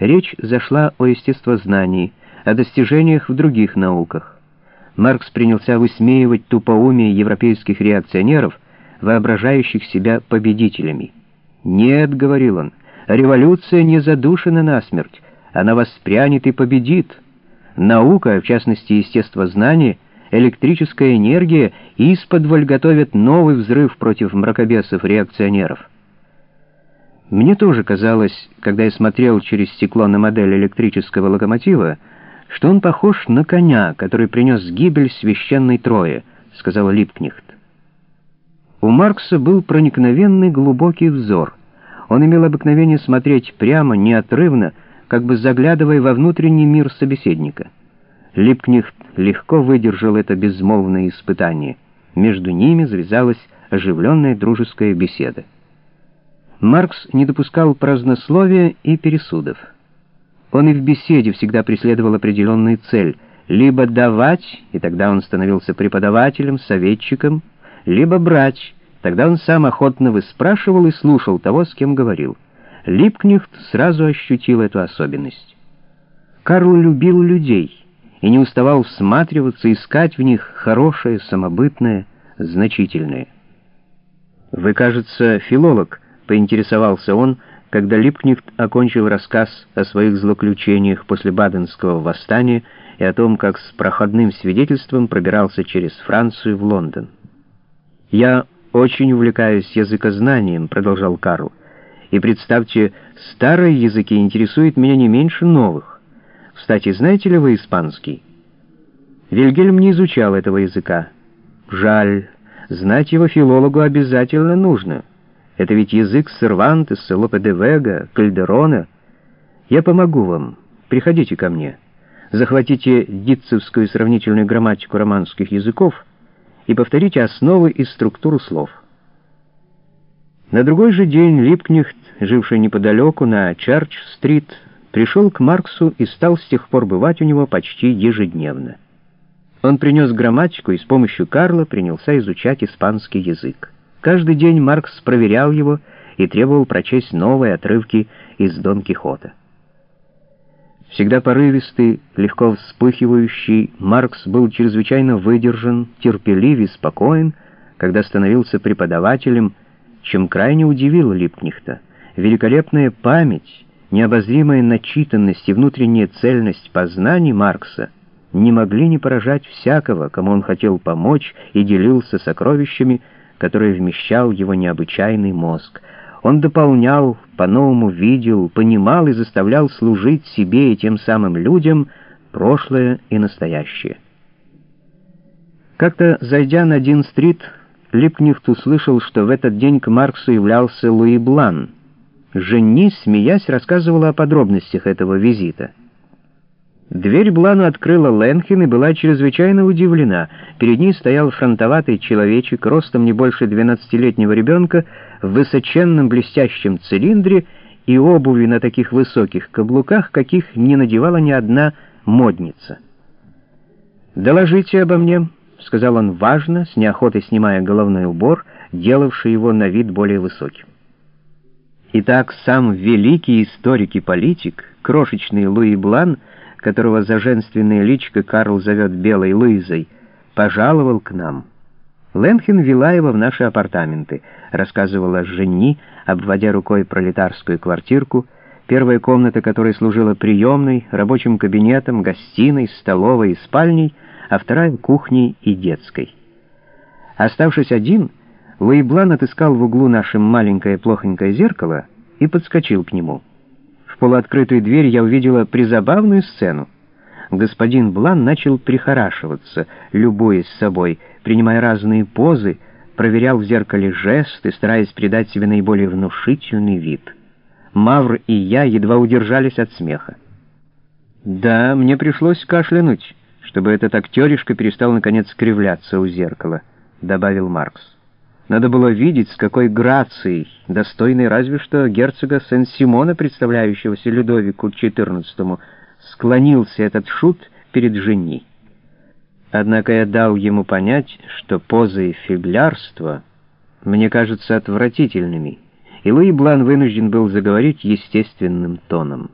Речь зашла о естествознании, о достижениях в других науках. Маркс принялся высмеивать тупоумие европейских реакционеров, воображающих себя победителями. «Нет», — говорил он, — «революция не задушена насмерть, она воспрянет и победит. Наука, в частности естествознание, электрическая энергия, исподволь готовят новый взрыв против мракобесов-реакционеров». Мне тоже казалось, когда я смотрел через стекло на модель электрического локомотива, что он похож на коня, который принес гибель священной Трое, сказал Липкнехт. У Маркса был проникновенный глубокий взор. Он имел обыкновение смотреть прямо, неотрывно, как бы заглядывая во внутренний мир собеседника. Липкнехт легко выдержал это безмолвное испытание. Между ними завязалась оживленная дружеская беседа. Маркс не допускал празднословия и пересудов. Он и в беседе всегда преследовал определенную цель — либо давать, и тогда он становился преподавателем, советчиком, либо брать, тогда он сам охотно выспрашивал и слушал того, с кем говорил. Липкнехт сразу ощутил эту особенность. Карл любил людей и не уставал всматриваться, искать в них хорошее, самобытное, значительное. «Вы, кажется, филолог», — поинтересовался он, когда Липкнехт окончил рассказ о своих злоключениях после Баденского восстания и о том, как с проходным свидетельством пробирался через Францию в Лондон. «Я очень увлекаюсь языкознанием», — продолжал Карл. «И представьте, старые языки интересуют меня не меньше новых. Кстати, знаете ли вы испанский?» Вильгельм не изучал этого языка. Жаль, знать его филологу обязательно нужно. Это ведь язык Сервантеса, Лопе де Вега, Кальдерона. Я помогу вам. Приходите ко мне. Захватите дитцевскую сравнительную грамматику романских языков и повторите основы и структуру слов. На другой же день Липкнехт, живший неподалеку на Чарч-стрит, пришел к Марксу и стал с тех пор бывать у него почти ежедневно. Он принес грамматику и с помощью Карла принялся изучать испанский язык. Каждый день Маркс проверял его и требовал прочесть новые отрывки из Дон Кихота. Всегда порывистый, легко вспыхивающий, Маркс был чрезвычайно выдержан, терпелив и спокоен, когда становился преподавателем, чем крайне удивил Липкнехта. Великолепная память, необозримая начитанность и внутренняя цельность познаний Маркса не могли не поражать всякого, кому он хотел помочь и делился сокровищами, которые вмещал его необычайный мозг. Он дополнял, по-новому видел, понимал и заставлял служить себе и тем самым людям прошлое и настоящее. Как-то, зайдя на Дин-стрит, Липкнехт услышал, что в этот день к Марксу являлся Луи Блан. Жени, смеясь, рассказывала о подробностях этого визита. Дверь Блану открыла Ленхен и была чрезвычайно удивлена. Перед ней стоял фронтоватый человечек, ростом не больше двенадцатилетнего ребенка, в высоченном блестящем цилиндре и обуви на таких высоких каблуках, каких не надевала ни одна модница. «Доложите обо мне», — сказал он важно, с неохотой снимая головной убор, делавший его на вид более высоким. Итак, сам великий историк и политик, крошечный Луи Блан — которого за женственное личико Карл зовет Белой Луизой, пожаловал к нам. Ленхен вела его в наши апартаменты, рассказывала Жени, обводя рукой пролетарскую квартирку, первая комната которой служила приемной, рабочим кабинетом, гостиной, столовой и спальней, а вторая — кухней и детской. Оставшись один, Луи Блан отыскал в углу наше маленькое плохонькое зеркало и подскочил к нему — полуоткрытую дверь я увидела призабавную сцену. Господин Блан начал прихорашиваться, любуясь собой, принимая разные позы, проверял в зеркале жесты, стараясь придать себе наиболее внушительный вид. Мавр и я едва удержались от смеха. «Да, мне пришлось кашлянуть, чтобы этот актеришка перестал наконец кривляться у зеркала», — добавил Маркс. Надо было видеть, с какой грацией, достойной разве что герцога Сен-Симона, представляющегося Людовику XIV, склонился этот шут перед жени. Однако я дал ему понять, что позы фиглярства мне кажутся отвратительными, и Луи Блан вынужден был заговорить естественным тоном.